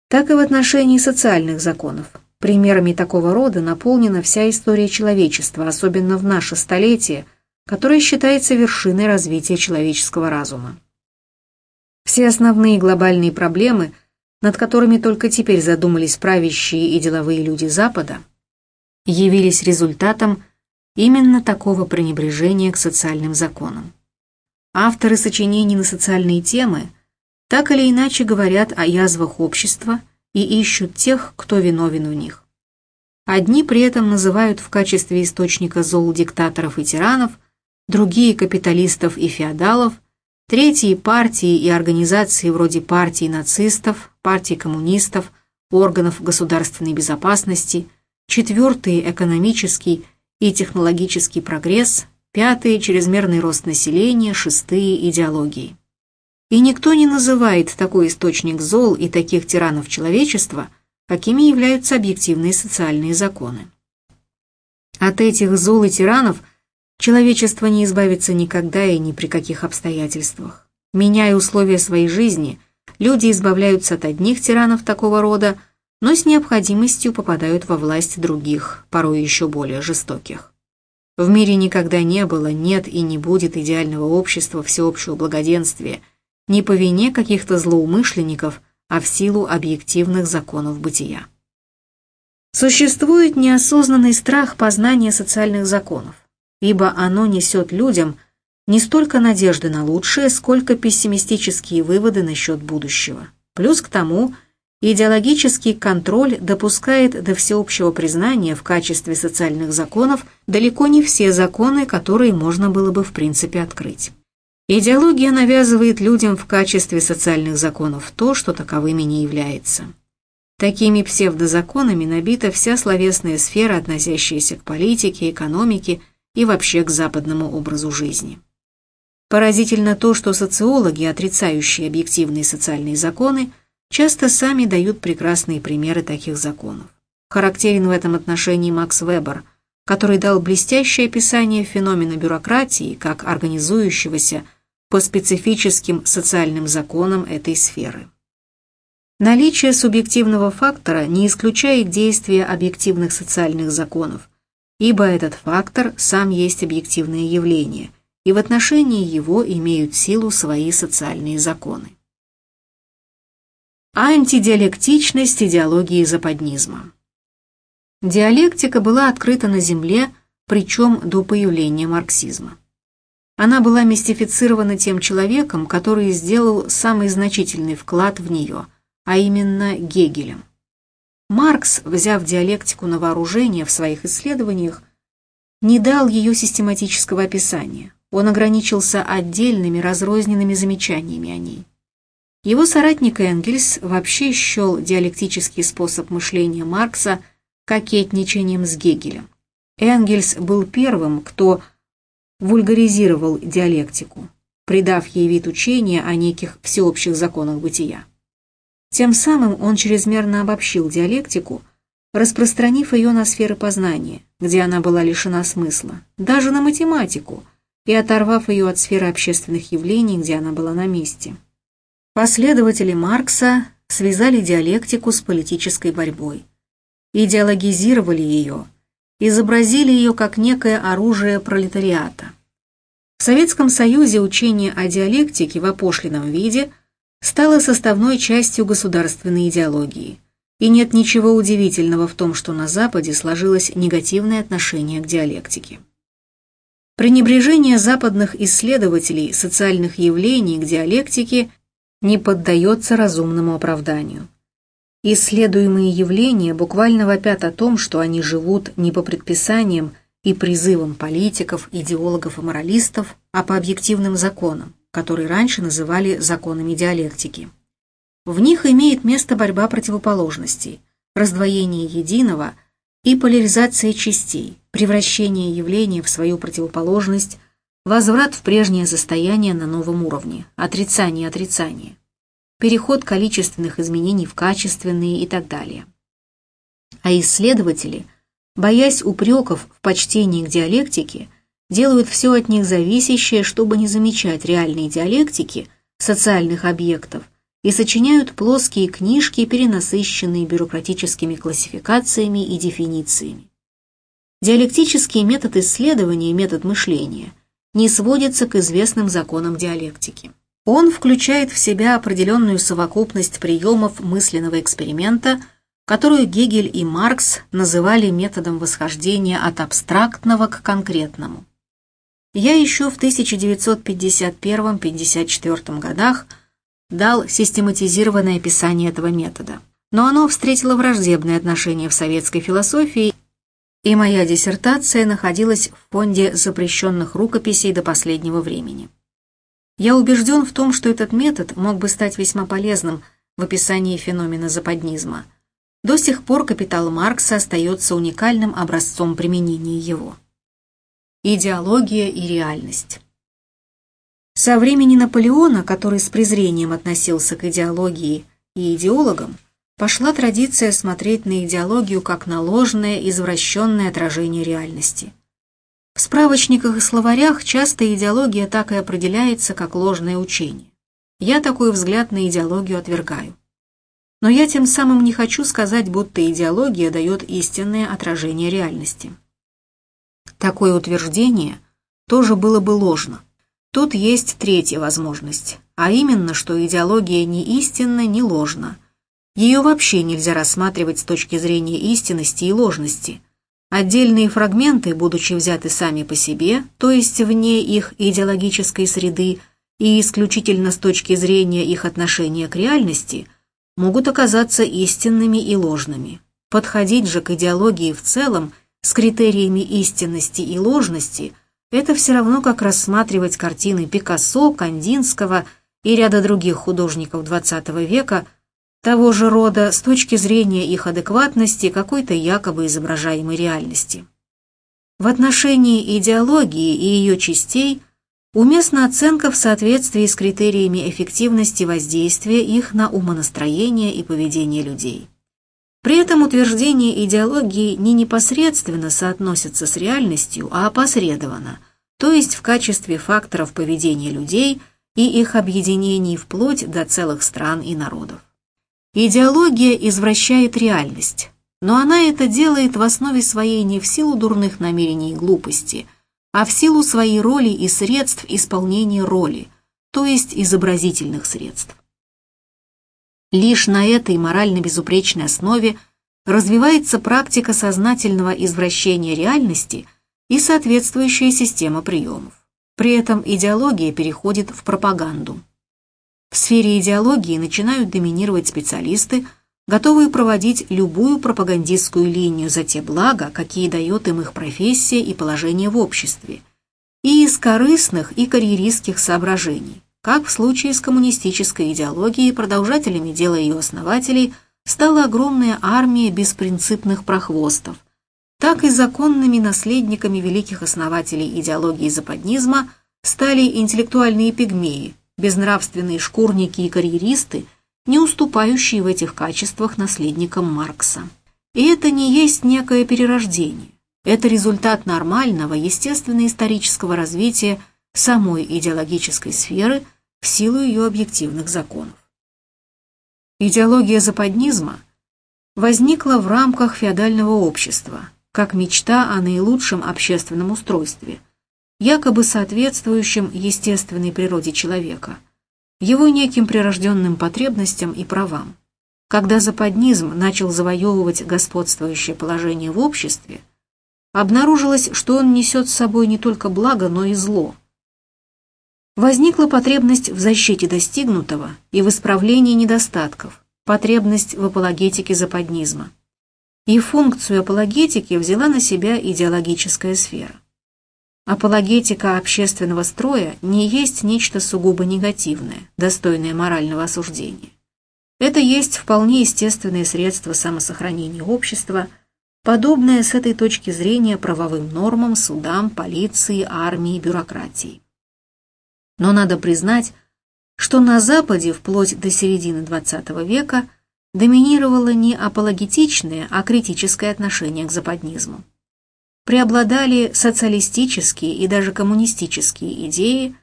так и в отношении социальных законов. Примерами такого рода наполнена вся история человечества, особенно в наше столетие, которое считается вершиной развития человеческого разума. Все основные глобальные проблемы, над которыми только теперь задумались правящие и деловые люди Запада, явились результатом именно такого пренебрежения к социальным законам. Авторы сочинений на социальные темы – так или иначе говорят о язвах общества и ищут тех, кто виновен в них. Одни при этом называют в качестве источника зол диктаторов и тиранов, другие – капиталистов и феодалов, третьи – партии и организации вроде партии нацистов, партии коммунистов, органов государственной безопасности, четвертые – экономический и технологический прогресс, пятые – чрезмерный рост населения, шестые – идеологии. И никто не называет такой источник зол и таких тиранов человечества, какими являются объективные социальные законы. От этих зол и тиранов человечество не избавится никогда и ни при каких обстоятельствах. Меняя условия своей жизни, люди избавляются от одних тиранов такого рода, но с необходимостью попадают во власть других, порой еще более жестоких. В мире никогда не было, нет и не будет идеального общества всеобщего благоденствия – не по вине каких-то злоумышленников, а в силу объективных законов бытия. Существует неосознанный страх познания социальных законов, ибо оно несет людям не столько надежды на лучшее, сколько пессимистические выводы насчет будущего. Плюс к тому, идеологический контроль допускает до всеобщего признания в качестве социальных законов далеко не все законы, которые можно было бы в принципе открыть. Идеология навязывает людям в качестве социальных законов то, что таковыми не является. Такими псевдозаконами набита вся словесная сфера, относящаяся к политике, экономике и вообще к западному образу жизни. Поразительно то, что социологи, отрицающие объективные социальные законы, часто сами дают прекрасные примеры таких законов. Характерен в этом отношении Макс Вебер, который дал блестящее описание феномена бюрократии как организующегося по специфическим социальным законам этой сферы. Наличие субъективного фактора не исключает действия объективных социальных законов, ибо этот фактор сам есть объективное явление, и в отношении его имеют силу свои социальные законы. Антидиалектичность идеологии западнизма Диалектика была открыта на Земле, причем до появления марксизма. Она была мистифицирована тем человеком, который сделал самый значительный вклад в нее, а именно Гегелем. Маркс, взяв диалектику на вооружение в своих исследованиях, не дал ее систематического описания. Он ограничился отдельными разрозненными замечаниями о ней. Его соратник Энгельс вообще счел диалектический способ мышления Маркса кокетничанием с Гегелем. Энгельс был первым, кто вульгаризировал диалектику, придав ей вид учения о неких всеобщих законах бытия. Тем самым он чрезмерно обобщил диалектику, распространив ее на сферы познания, где она была лишена смысла, даже на математику, и оторвав ее от сферы общественных явлений, где она была на месте. Последователи Маркса связали диалектику с политической борьбой, идеологизировали ее, изобразили ее как некое оружие пролетариата. В Советском Союзе учение о диалектике в опошленном виде стало составной частью государственной идеологии, и нет ничего удивительного в том, что на Западе сложилось негативное отношение к диалектике. Пренебрежение западных исследователей социальных явлений к диалектике не поддается разумному оправданию. Исследуемые явления буквально вопят о том, что они живут не по предписаниям и призывам политиков, идеологов и моралистов, а по объективным законам, которые раньше называли законами диалектики. В них имеет место борьба противоположностей, раздвоение единого и поляризация частей, превращение явления в свою противоположность, возврат в прежнее состояние на новом уровне, отрицание отрицания переход количественных изменений в качественные и так далее. А исследователи, боясь упреков в почтении к диалектике, делают все от них зависящее, чтобы не замечать реальной диалектики социальных объектов и сочиняют плоские книжки, перенасыщенные бюрократическими классификациями и дефинициями. Диалектический метод исследования и метод мышления не сводится к известным законам диалектики. Он включает в себя определенную совокупность приемов мысленного эксперимента, которую Гегель и Маркс называли методом восхождения от абстрактного к конкретному. Я еще в 1951-54 годах дал систематизированное описание этого метода, но оно встретило враждебное отношение в советской философии, и моя диссертация находилась в фонде запрещенных рукописей до последнего времени. Я убежден в том, что этот метод мог бы стать весьма полезным в описании феномена западнизма. До сих пор капитал Маркса остается уникальным образцом применения его. Идеология и реальность. Со времени Наполеона, который с презрением относился к идеологии и идеологам, пошла традиция смотреть на идеологию как на ложное, извращенное отражение реальности. В справочниках и словарях часто идеология так и определяется как ложное учение. Я такой взгляд на идеологию отвергаю. Но я тем самым не хочу сказать, будто идеология дает истинное отражение реальности. Такое утверждение тоже было бы ложно. Тут есть третья возможность, а именно, что идеология не истинна, не ложна. Ее вообще нельзя рассматривать с точки зрения истинности и ложности – Отдельные фрагменты, будучи взяты сами по себе, то есть вне их идеологической среды и исключительно с точки зрения их отношения к реальности, могут оказаться истинными и ложными. Подходить же к идеологии в целом с критериями истинности и ложности – это все равно как рассматривать картины Пикассо, Кандинского и ряда других художников XX века – того же рода с точки зрения их адекватности какой-то якобы изображаемой реальности. В отношении идеологии и ее частей уместна оценка в соответствии с критериями эффективности воздействия их на умонастроение и поведение людей. При этом утверждение идеологии не непосредственно соотносится с реальностью, а опосредованно, то есть в качестве факторов поведения людей и их объединений вплоть до целых стран и народов. Идеология извращает реальность, но она это делает в основе своей не в силу дурных намерений и глупости, а в силу своей роли и средств исполнения роли, то есть изобразительных средств. Лишь на этой морально-безупречной основе развивается практика сознательного извращения реальности и соответствующая система приемов. При этом идеология переходит в пропаганду. В сфере идеологии начинают доминировать специалисты, готовые проводить любую пропагандистскую линию за те блага, какие дает им их профессия и положение в обществе, и из корыстных и карьеристских соображений, как в случае с коммунистической идеологией, продолжателями дела ее основателей стала огромная армия беспринципных прохвостов, так и законными наследниками великих основателей идеологии западнизма стали интеллектуальные пигмеи, безнравственные шкурники и карьеристы, не уступающие в этих качествах наследникам Маркса. И это не есть некое перерождение. Это результат нормального, естественно-исторического развития самой идеологической сферы в силу ее объективных законов. Идеология западнизма возникла в рамках феодального общества, как мечта о наилучшем общественном устройстве, якобы соответствующем естественной природе человека, его неким прирожденным потребностям и правам. Когда западнизм начал завоевывать господствующее положение в обществе, обнаружилось, что он несет с собой не только благо, но и зло. Возникла потребность в защите достигнутого и в исправлении недостатков, потребность в апологетике западнизма и функцию апологетики взяла на себя идеологическая сфера. Апологетика общественного строя не есть нечто сугубо негативное, достойное морального осуждения. Это есть вполне естественное средство самосохранения общества, подобное с этой точки зрения правовым нормам, судам, полиции, армии, бюрократии. Но надо признать, что на Западе вплоть до середины XX века – доминировало не апологетичное, а критическое отношение к западнизму. Преобладали социалистические и даже коммунистические идеи,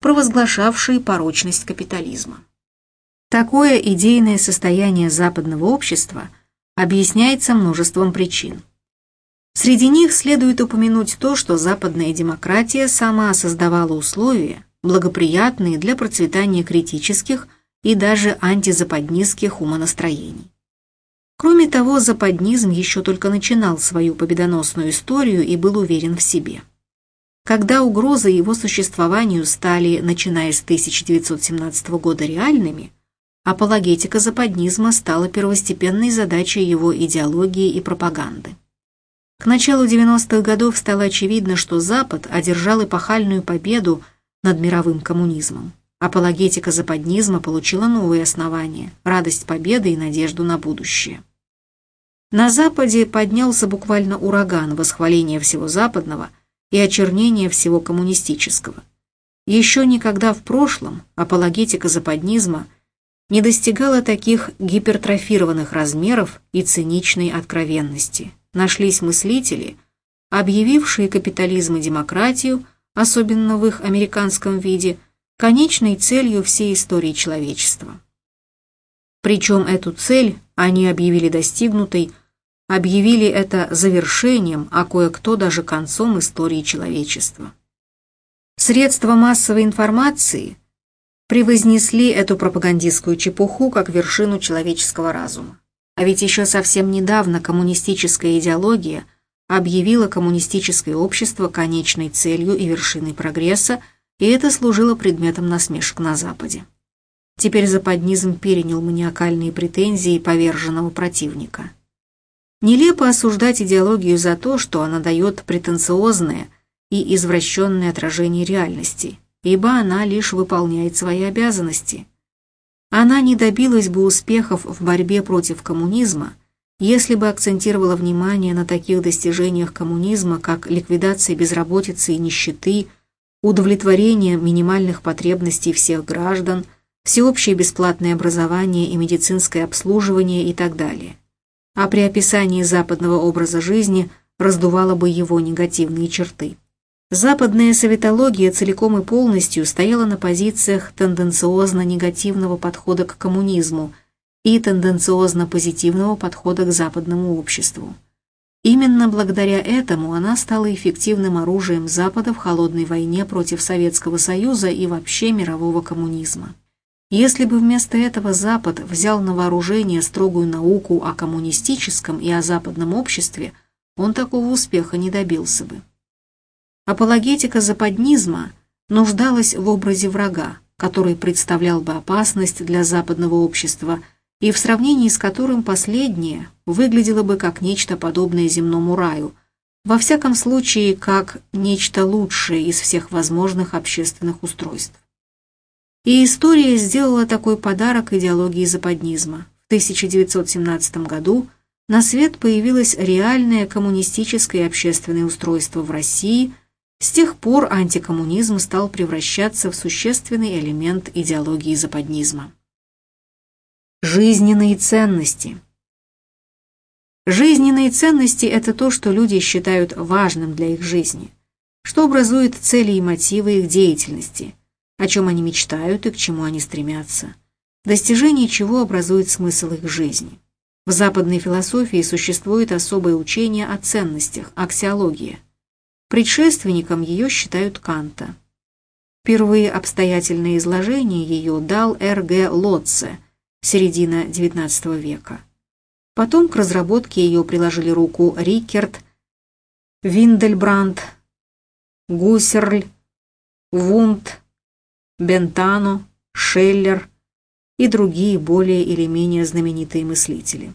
провозглашавшие порочность капитализма. Такое идейное состояние западного общества объясняется множеством причин. Среди них следует упомянуть то, что западная демократия сама создавала условия, благоприятные для процветания критических и даже антизападнистских умонастроений. Кроме того, западнизм еще только начинал свою победоносную историю и был уверен в себе. Когда угрозы его существованию стали, начиная с 1917 года, реальными, апологетика западнизма стала первостепенной задачей его идеологии и пропаганды. К началу 90-х годов стало очевидно, что Запад одержал эпохальную победу над мировым коммунизмом. Апологетика западнизма получила новые основания, радость победы и надежду на будущее. На Западе поднялся буквально ураган восхваления всего западного и очернения всего коммунистического. Еще никогда в прошлом апологетика западнизма не достигала таких гипертрофированных размеров и циничной откровенности. Нашлись мыслители, объявившие капитализм и демократию, особенно в их американском виде – конечной целью всей истории человечества. Причем эту цель они объявили достигнутой, объявили это завершением, а кое-кто даже концом истории человечества. Средства массовой информации превознесли эту пропагандистскую чепуху как вершину человеческого разума. А ведь еще совсем недавно коммунистическая идеология объявила коммунистическое общество конечной целью и вершиной прогресса – и это служило предметом насмешек на Западе. Теперь западнизм перенял маниакальные претензии поверженного противника. Нелепо осуждать идеологию за то, что она дает претенциозное и извращенное отражение реальности, ибо она лишь выполняет свои обязанности. Она не добилась бы успехов в борьбе против коммунизма, если бы акцентировала внимание на таких достижениях коммунизма, как ликвидация безработицы и нищеты, удовлетворение минимальных потребностей всех граждан, всеобщее бесплатное образование и медицинское обслуживание и так далее. А при описании западного образа жизни раздувало бы его негативные черты. Западная советология целиком и полностью стояла на позициях тенденциозно-негативного подхода к коммунизму и тенденциозно-позитивного подхода к западному обществу. Именно благодаря этому она стала эффективным оружием Запада в холодной войне против Советского Союза и вообще мирового коммунизма. Если бы вместо этого Запад взял на вооружение строгую науку о коммунистическом и о западном обществе, он такого успеха не добился бы. Апологетика западнизма нуждалась в образе врага, который представлял бы опасность для западного общества и в сравнении с которым последнее выглядело бы как нечто подобное земному раю, во всяком случае как нечто лучшее из всех возможных общественных устройств. И история сделала такой подарок идеологии западнизма. В 1917 году на свет появилось реальное коммунистическое общественное устройство в России, с тех пор антикоммунизм стал превращаться в существенный элемент идеологии западнизма. Жизненные ценности. Жизненные ценности – это то, что люди считают важным для их жизни, что образует цели и мотивы их деятельности, о чем они мечтают и к чему они стремятся, достижение чего образует смысл их жизни. В западной философии существует особое учение о ценностях, аксиология. Предшественником ее считают Канта. Впервые обстоятельное изложение ее дал Р.Г. Лотце – середина XIX века. Потом к разработке ее приложили руку Рикерт, Виндельбранд, Гуссерль, Вунд, Бентано, Шеллер и другие более или менее знаменитые мыслители.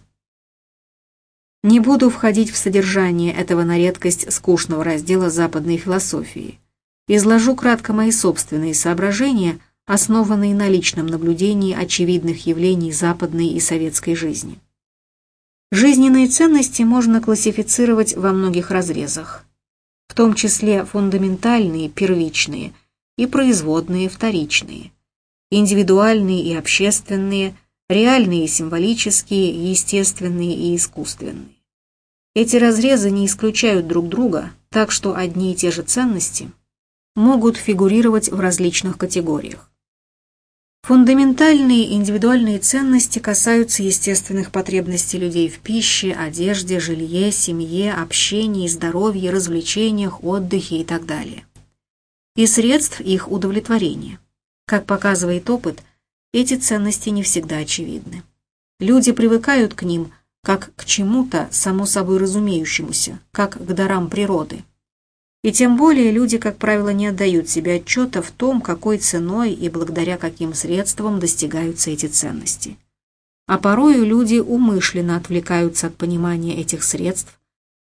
Не буду входить в содержание этого на редкость скучного раздела западной философии. Изложу кратко мои собственные соображения – основанные на личном наблюдении очевидных явлений западной и советской жизни. Жизненные ценности можно классифицировать во многих разрезах, в том числе фундаментальные, первичные, и производные, вторичные, индивидуальные и общественные, реальные и символические, естественные и искусственные. Эти разрезы не исключают друг друга, так что одни и те же ценности могут фигурировать в различных категориях. Фундаментальные индивидуальные ценности касаются естественных потребностей людей в пище, одежде, жилье, семье, общении, здоровье, развлечениях, отдыхе и так далее. И средств их удовлетворения. Как показывает опыт, эти ценности не всегда очевидны. Люди привыкают к ним как к чему-то само собой разумеющемуся, как к дарам природы – и тем более люди, как правило, не отдают себе отчета в том, какой ценой и благодаря каким средствам достигаются эти ценности. А порою люди умышленно отвлекаются от понимания этих средств,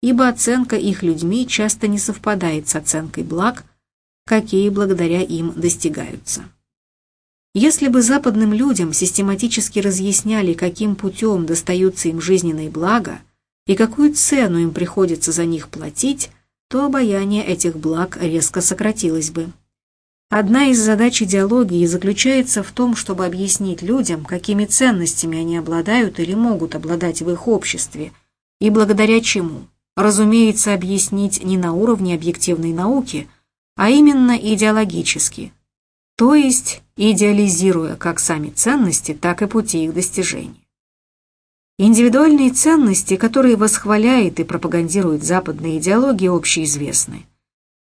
ибо оценка их людьми часто не совпадает с оценкой благ, какие благодаря им достигаются. Если бы западным людям систематически разъясняли, каким путем достаются им жизненные блага и какую цену им приходится за них платить, то обаяние этих благ резко сократилось бы. Одна из задач идеологии заключается в том, чтобы объяснить людям, какими ценностями они обладают или могут обладать в их обществе, и благодаря чему. Разумеется, объяснить не на уровне объективной науки, а именно идеологически, то есть идеализируя как сами ценности, так и пути их достижения. Индивидуальные ценности, которые восхваляет и пропагандирует западная идеология, общеизвестны.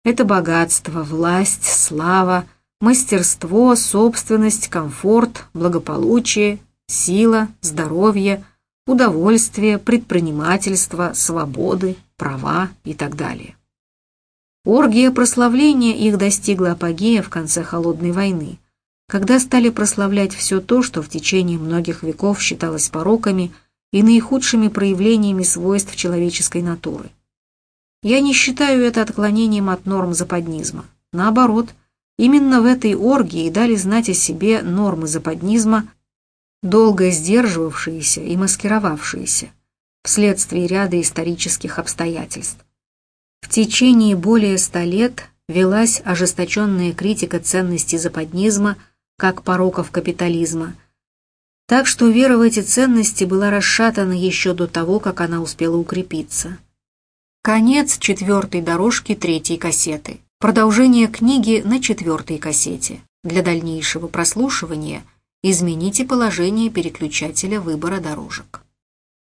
Это богатство, власть, слава, мастерство, собственность, комфорт, благополучие, сила, здоровье, удовольствие, предпринимательство, свободы, права и так далее. Оргия прославления их достигла апогея в конце Холодной войны, когда стали прославлять все то, что в течение многих веков считалось пороками – и наихудшими проявлениями свойств человеческой натуры. Я не считаю это отклонением от норм западнизма. Наоборот, именно в этой оргии дали знать о себе нормы западнизма, долго сдерживавшиеся и маскировавшиеся, вследствие ряда исторических обстоятельств. В течение более ста лет велась ожесточенная критика ценностей западнизма как пороков капитализма – так что вера в эти ценности была расшатана еще до того, как она успела укрепиться. Конец четвертой дорожки третьей кассеты. Продолжение книги на четвертой кассете. Для дальнейшего прослушивания измените положение переключателя выбора дорожек.